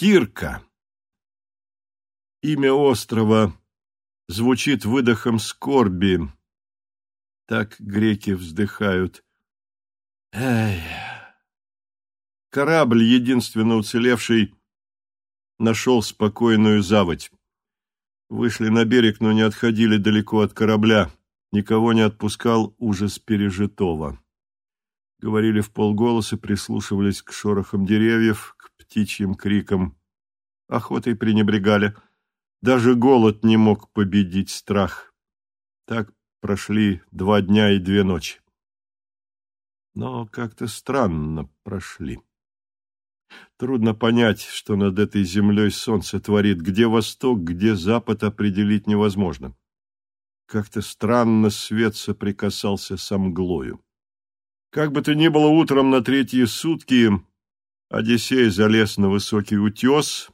Штирка. Имя острова звучит выдохом скорби. Так греки вздыхают. Эй! Корабль, единственно уцелевший, нашел спокойную заводь. Вышли на берег, но не отходили далеко от корабля. Никого не отпускал ужас пережитого. Говорили в полголоса, прислушивались к шорохам деревьев, птичьим крикам. Охотой пренебрегали. Даже голод не мог победить страх. Так прошли два дня и две ночи. Но как-то странно прошли. Трудно понять, что над этой землей солнце творит. Где восток, где запад определить невозможно. Как-то странно свет соприкасался с мглою. Как бы то ни было, утром на третьи сутки Одиссей залез на высокий утес.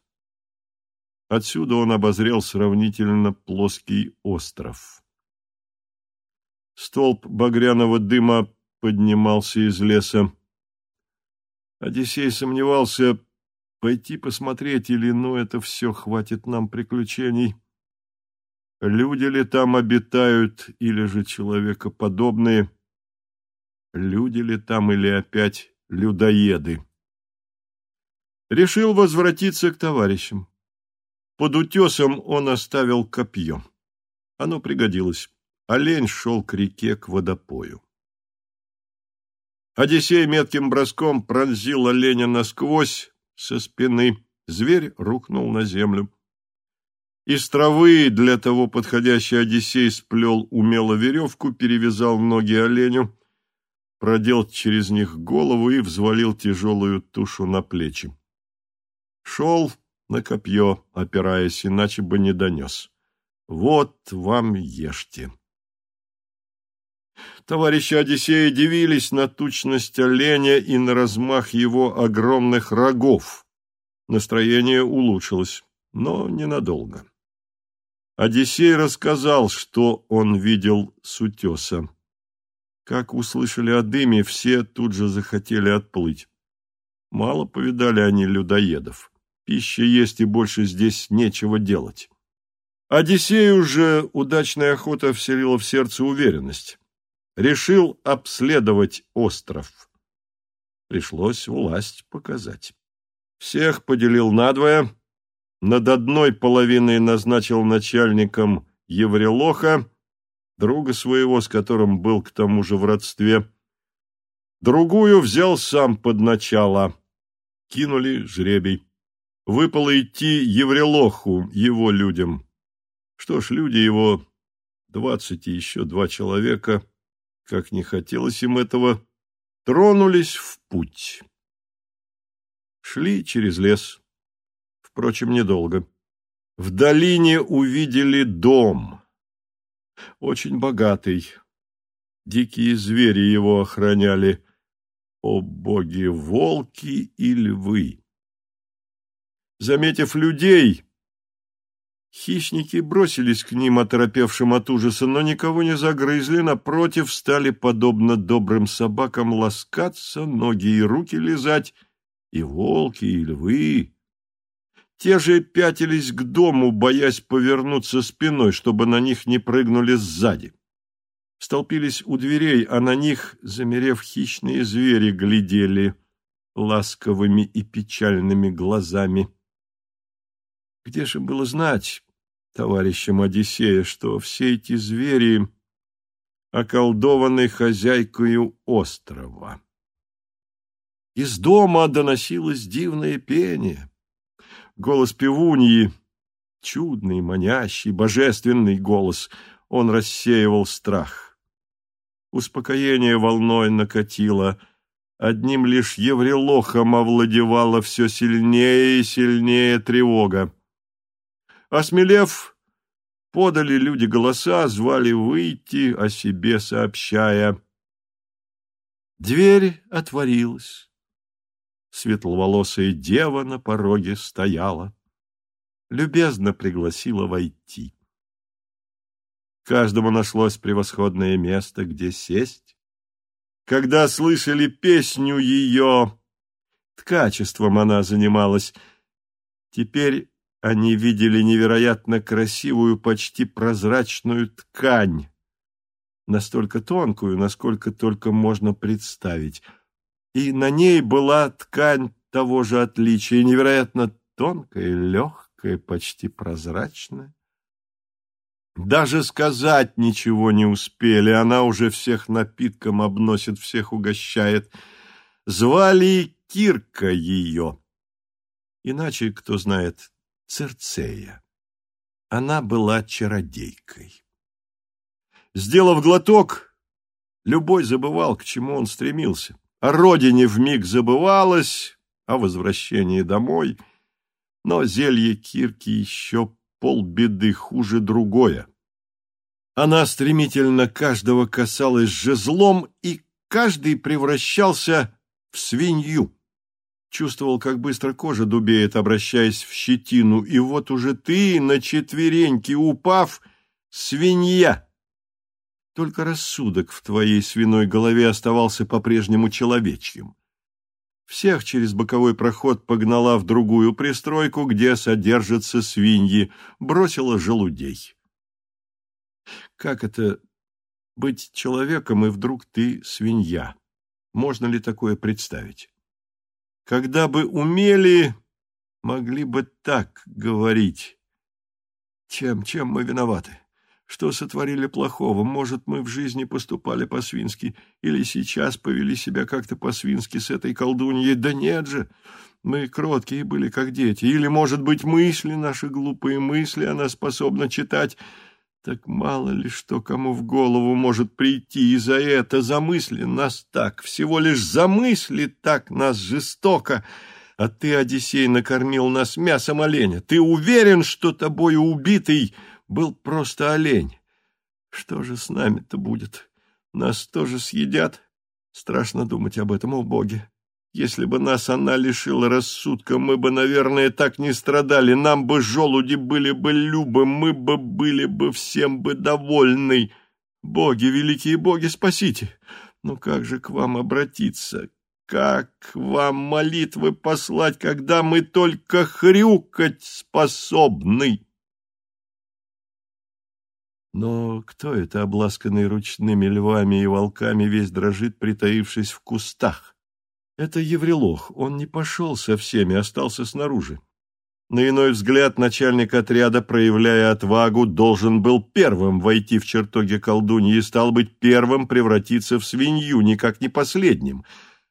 Отсюда он обозрел сравнительно плоский остров. Столб багряного дыма поднимался из леса. Одиссей сомневался, пойти посмотреть или, ну, это все, хватит нам приключений. Люди ли там обитают, или же человекоподобные? Люди ли там, или опять людоеды? Решил возвратиться к товарищам. Под утесом он оставил копье. Оно пригодилось. Олень шел к реке, к водопою. Одиссей метким броском пронзил оленя насквозь со спины. Зверь рухнул на землю. Из травы для того подходящий Одиссей сплел умело веревку, перевязал ноги оленю, продел через них голову и взвалил тяжелую тушу на плечи. Шел на копье, опираясь, иначе бы не донес. Вот вам ешьте. Товарищи Одиссея дивились на тучность оленя и на размах его огромных рогов. Настроение улучшилось, но ненадолго. Одиссей рассказал, что он видел с утеса. Как услышали о дыме, все тут же захотели отплыть. Мало повидали они людоедов. Пища есть, и больше здесь нечего делать. Одиссею же удачная охота вселила в сердце уверенность решил обследовать остров. Пришлось власть показать. Всех поделил надвое, над одной половиной назначил начальником Еврелоха, друга своего, с которым был к тому же в родстве. Другую взял сам под начало. Кинули жребий. Выпало идти Еврелоху, его людям. Что ж, люди его, двадцать и еще два человека, как не хотелось им этого, тронулись в путь. Шли через лес. Впрочем, недолго. В долине увидели дом. Очень богатый. Дикие звери его охраняли. О боги, волки и львы! Заметив людей, Хищники бросились к ним, оторопевшим от ужаса, но никого не загрызли, напротив, стали, подобно добрым собакам, ласкаться, ноги и руки лизать, и волки, и львы. Те же пятились к дому, боясь повернуться спиной, чтобы на них не прыгнули сзади. Столпились у дверей, а на них, замерев хищные звери, глядели ласковыми и печальными глазами. Где же было знать, товарищам Одиссея, что все эти звери околдованы хозяйкою острова? Из дома доносилось дивное пение. Голос певуньи, чудный, манящий, божественный голос, он рассеивал страх. Успокоение волной накатило, одним лишь еврелохом овладевала все сильнее и сильнее тревога. Осмелев, подали люди голоса, звали выйти, о себе сообщая. Дверь отворилась. Светловолосая дева на пороге стояла. Любезно пригласила войти. Каждому нашлось превосходное место, где сесть. Когда слышали песню ее, ткачеством она занималась, Теперь они видели невероятно красивую, почти прозрачную ткань, настолько тонкую, насколько только можно представить. И на ней была ткань того же отличия, невероятно тонкая, легкая, почти прозрачная. Даже сказать ничего не успели, она уже всех напитком обносит, всех угощает. Звали Кирка ее. Иначе, кто знает, Церцея. Она была чародейкой. Сделав глоток, любой забывал, к чему он стремился. О родине вмиг забывалось, о возвращении домой, но зелье Кирки еще полбеды хуже другое. Она стремительно каждого касалась жезлом, и каждый превращался в свинью. Чувствовал, как быстро кожа дубеет, обращаясь в щетину, и вот уже ты, на четвереньки упав, свинья. Только рассудок в твоей свиной голове оставался по-прежнему человечьим. Всех через боковой проход погнала в другую пристройку, где содержатся свиньи, бросила желудей. Как это быть человеком, и вдруг ты свинья? Можно ли такое представить? Когда бы умели, могли бы так говорить. Чем, чем мы виноваты? Что сотворили плохого? Может, мы в жизни поступали по-свински или сейчас повели себя как-то по-свински с этой колдуньей? Да нет же! Мы кроткие были, как дети. Или, может быть, мысли, наши глупые мысли она способна читать. Так мало ли что кому в голову может прийти, и за это замысли нас так, всего лишь замысли так нас жестоко. А ты, Одиссей, накормил нас мясом оленя. Ты уверен, что тобою убитый был просто олень. Что же с нами-то будет? Нас тоже съедят? Страшно думать об этом, о боге. Если бы нас она лишила рассудка, мы бы, наверное, так не страдали. Нам бы желуди были бы любы, мы бы были бы всем бы довольны. Боги, великие боги, спасите! Ну как же к вам обратиться? Как вам молитвы послать, когда мы только хрюкать способны? Но кто это, обласканный ручными львами и волками, весь дрожит, притаившись в кустах? Это Еврелох, он не пошел со всеми, остался снаружи. На иной взгляд начальник отряда, проявляя отвагу, должен был первым войти в чертоги колдуньи и стал быть первым превратиться в свинью, никак не последним,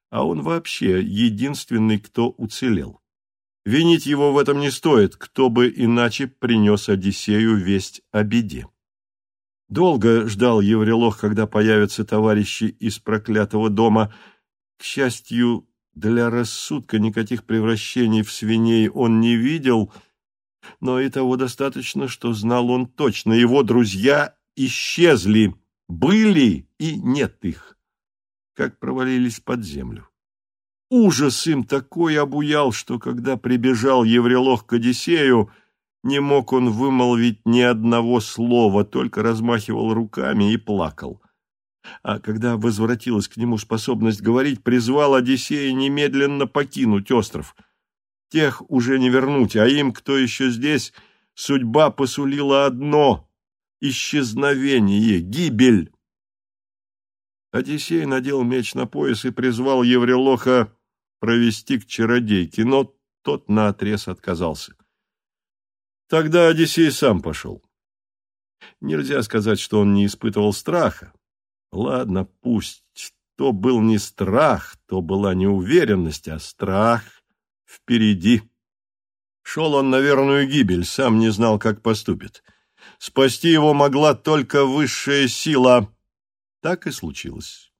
а он вообще единственный, кто уцелел. Винить его в этом не стоит, кто бы иначе принес Одиссею весть о беде. Долго ждал Еврелох, когда появятся товарищи из проклятого дома. К счастью, для рассудка никаких превращений в свиней он не видел, но и того достаточно, что знал он точно. Его друзья исчезли, были и нет их, как провалились под землю. Ужас им такой обуял, что когда прибежал Еврелох к Одиссею, не мог он вымолвить ни одного слова, только размахивал руками и плакал. А когда возвратилась к нему способность говорить, призвал Одиссея немедленно покинуть остров. Тех уже не вернуть, а им, кто еще здесь, судьба посулила одно — исчезновение, гибель. Одиссей надел меч на пояс и призвал Еврелоха провести к чародейке, но тот наотрез отказался. Тогда Одиссей сам пошел. Нельзя сказать, что он не испытывал страха. Ладно, пусть то был не страх, то была неуверенность, а страх впереди. Шел он на верную гибель, сам не знал, как поступит. Спасти его могла только высшая сила. Так и случилось.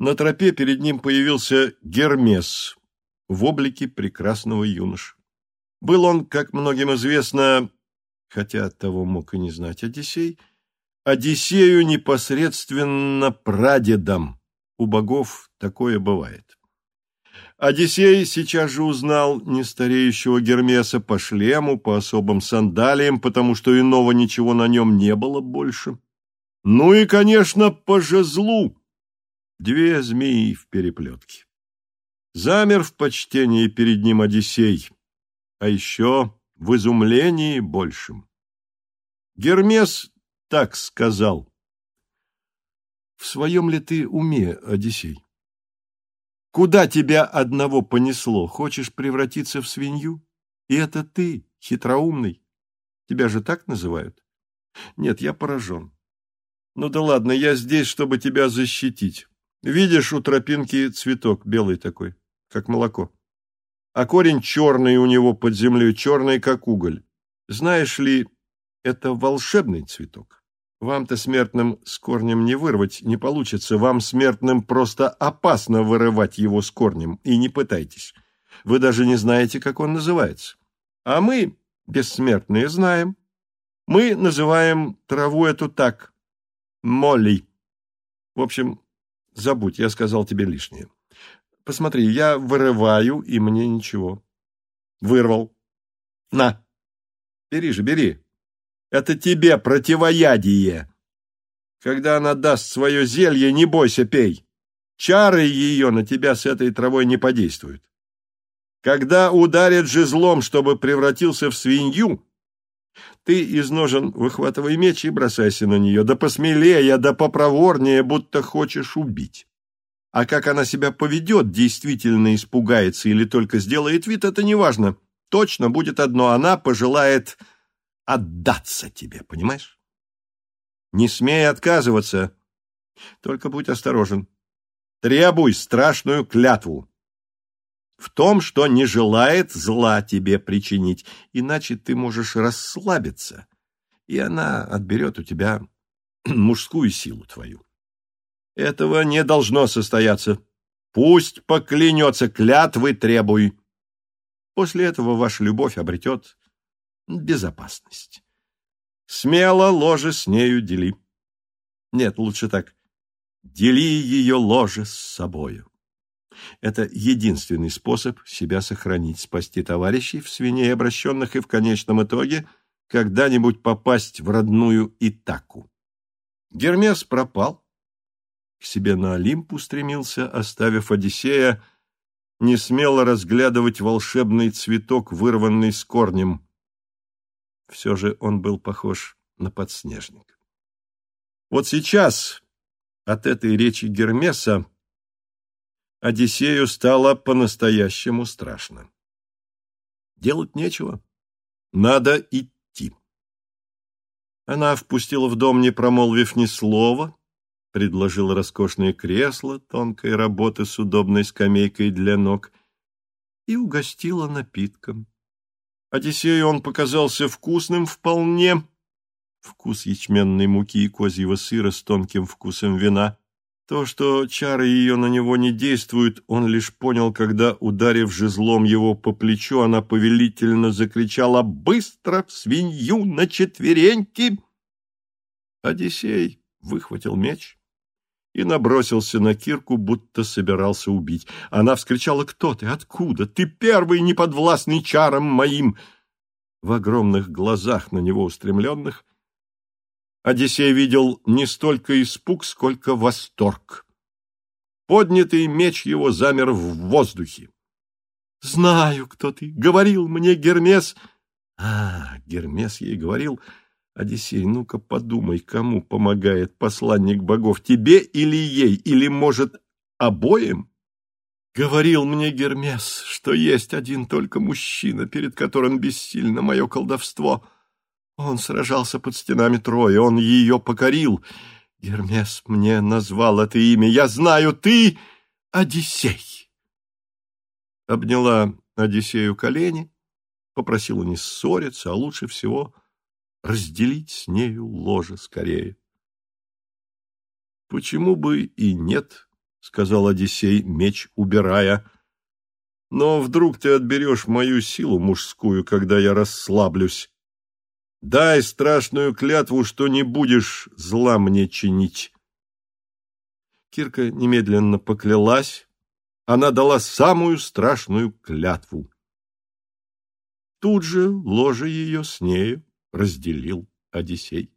На тропе перед ним появился Гермес в облике прекрасного юноши. Был он, как многим известно, хотя того мог и не знать Одиссей, Одиссею непосредственно прадедом. У богов такое бывает. Одиссей сейчас же узнал нестареющего Гермеса по шлему, по особым сандалиям, потому что иного ничего на нем не было больше. Ну и, конечно, по жезлу. Две змеи в переплетке. Замер в почтении перед ним Одиссей. А еще в изумлении большим. Гермес так сказал. В своем ли ты уме, Одиссей? Куда тебя одного понесло? Хочешь превратиться в свинью? И это ты, хитроумный. Тебя же так называют? Нет, я поражен. Ну да ладно, я здесь, чтобы тебя защитить. Видишь, у тропинки цветок белый такой, как молоко. А корень черный у него под землей, черный, как уголь. Знаешь ли, это волшебный цветок. Вам-то смертным с корнем не вырвать не получится. Вам смертным просто опасно вырывать его с корнем. И не пытайтесь. Вы даже не знаете, как он называется. А мы, бессмертные, знаем. Мы называем траву эту так. Молли. В общем, забудь, я сказал тебе лишнее. Посмотри, я вырываю, и мне ничего. Вырвал. На. Бери же, бери. Это тебе противоядие. Когда она даст свое зелье, не бойся, пей. Чары ее на тебя с этой травой не подействуют. Когда ударит жезлом, чтобы превратился в свинью, ты из ножен выхватывай меч и бросайся на нее, да посмелее, да попроворнее, будто хочешь убить. А как она себя поведет, действительно испугается или только сделает вид, это неважно. Точно будет одно, она пожелает отдаться тебе, понимаешь? Не смей отказываться. Только будь осторожен. Требуй страшную клятву. В том, что не желает зла тебе причинить, иначе ты можешь расслабиться, и она отберет у тебя мужскую силу твою. Этого не должно состояться. Пусть поклянется, клятвы требуй. После этого ваша любовь обретет безопасность. Смело ложе с нею дели. Нет, лучше так. Дели ее ложе с собою. Это единственный способ себя сохранить, спасти товарищей в свиней обращенных и в конечном итоге когда-нибудь попасть в родную Итаку. Гермес пропал, к себе на Олимп устремился, оставив Одиссея не смело разглядывать волшебный цветок, вырванный с корнем. Все же он был похож на подснежник. Вот сейчас от этой речи Гермеса Одиссею стало по-настоящему страшно. Делать нечего. Надо идти. Она впустила в дом, не промолвив ни слова, предложила роскошное кресло тонкой работы с удобной скамейкой для ног и угостила напитком. Одиссею он показался вкусным вполне. Вкус ячменной муки и козьего сыра с тонким вкусом вина. То, что чары ее на него не действуют, он лишь понял, когда, ударив жезлом его по плечу, она повелительно закричала «Быстро в свинью на четвереньки!» Одиссей выхватил меч и набросился на Кирку, будто собирался убить. Она вскричала «Кто ты? Откуда? Ты первый неподвластный чаром моим!» В огромных глазах на него устремленных Одиссей видел не столько испуг, сколько восторг. Поднятый меч его замер в воздухе. «Знаю, кто ты. Говорил мне Гермес...» «А, Гермес ей говорил...» Одиссей, ну-ка подумай, кому помогает посланник богов, тебе или ей, или, может, обоим? Говорил мне Гермес, что есть один только мужчина, перед которым бессильно мое колдовство. Он сражался под стенами Троя, он ее покорил. Гермес мне назвал это имя. Я знаю, ты Одиссей. Обняла Одиссею колени, попросила не ссориться, а лучше всего — разделить с нею ложе скорее. — Почему бы и нет, — сказал Одиссей, меч убирая. — Но вдруг ты отберешь мою силу мужскую, когда я расслаблюсь. Дай страшную клятву, что не будешь зла мне чинить. Кирка немедленно поклялась. Она дала самую страшную клятву. Тут же ложе ее с нею разделил Одиссей.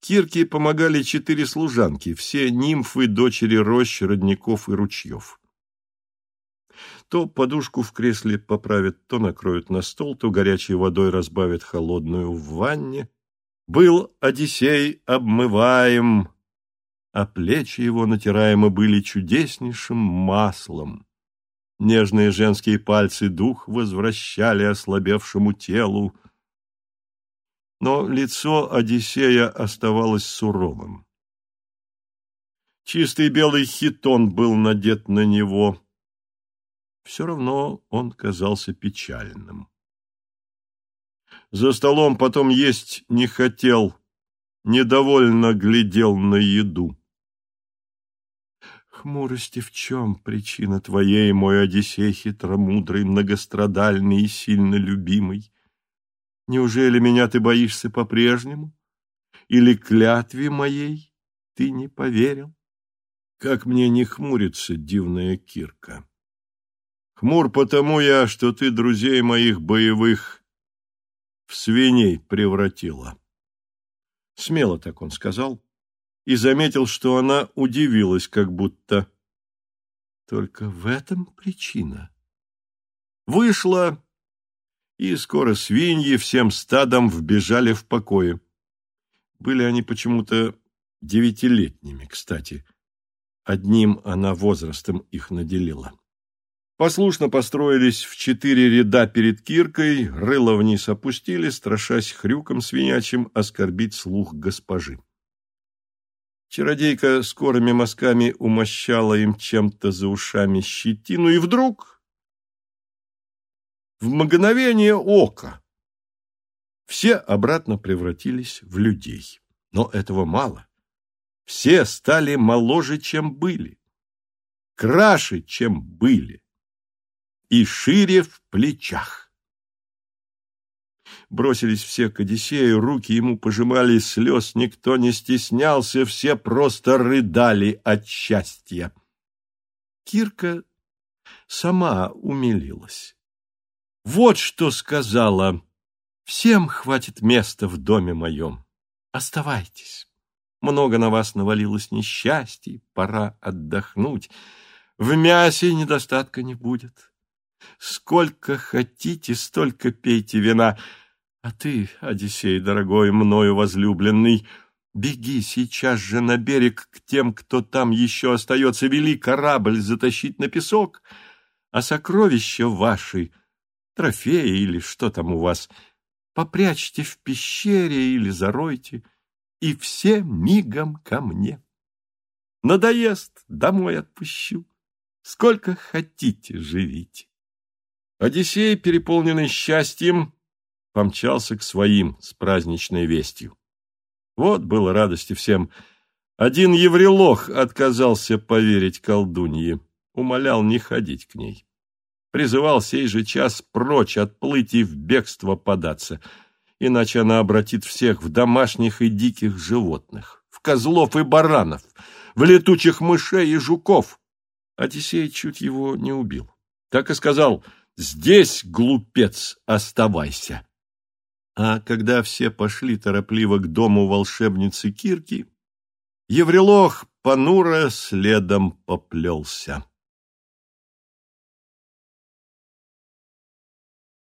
Кирке помогали четыре служанки, все нимфы, дочери рощ, родников и ручьев. То подушку в кресле поправят, то накроют на стол, то горячей водой разбавят холодную в ванне. Был Одиссей обмываем, а плечи его натираемы были чудеснейшим маслом. Нежные женские пальцы дух возвращали ослабевшему телу, но лицо Одиссея оставалось суровым. Чистый белый хитон был надет на него. Все равно он казался печальным. За столом потом есть не хотел, недовольно глядел на еду. Хмурости в чем причина твоей, мой Одиссей хитромудрый, многострадальный и сильно любимый? Неужели меня ты боишься по-прежнему? Или клятве моей ты не поверил? Как мне не хмурится, дивная Кирка? Хмур потому я, что ты друзей моих боевых в свиней превратила. Смело так он сказал и заметил, что она удивилась, как будто. Только в этом причина. Вышла, и скоро свиньи всем стадом вбежали в покое. Были они почему-то девятилетними, кстати. Одним она возрастом их наделила. Послушно построились в четыре ряда перед киркой, рыло вниз опустили, страшась хрюком свинячим оскорбить слух госпожи. Чародейка скорыми мазками умощала им чем-то за ушами щетину, и вдруг, в мгновение ока, все обратно превратились в людей. Но этого мало. Все стали моложе, чем были, краше, чем были, и шире в плечах. Бросились все к Одиссею, руки ему пожимали, слез никто не стеснялся, все просто рыдали от счастья. Кирка сама умилилась. Вот что сказала. Всем хватит места в доме моем. Оставайтесь. Много на вас навалилось несчастий, пора отдохнуть. В мясе недостатка не будет. Сколько хотите, столько пейте вина. А ты, Одиссей, дорогой, мною возлюбленный, беги сейчас же на берег к тем, кто там еще остается, вели корабль затащить на песок, а сокровища ваши, трофеи или что там у вас, попрячьте в пещере или заройте, и все мигом ко мне. Надоест, домой отпущу. Сколько хотите, живите. Одиссей, переполненный счастьем, помчался к своим с праздничной вестью. Вот было радости всем. Один еврелох отказался поверить колдунье, умолял не ходить к ней. Призывал сей же час прочь отплыть и в бегство податься — иначе она обратит всех в домашних и диких животных, в козлов и баранов, в летучих мышей и жуков. Одиссей чуть его не убил. Так и сказал «Здесь, глупец, оставайся». А когда все пошли торопливо к дому волшебницы Кирки, Еврелох понуро следом поплелся.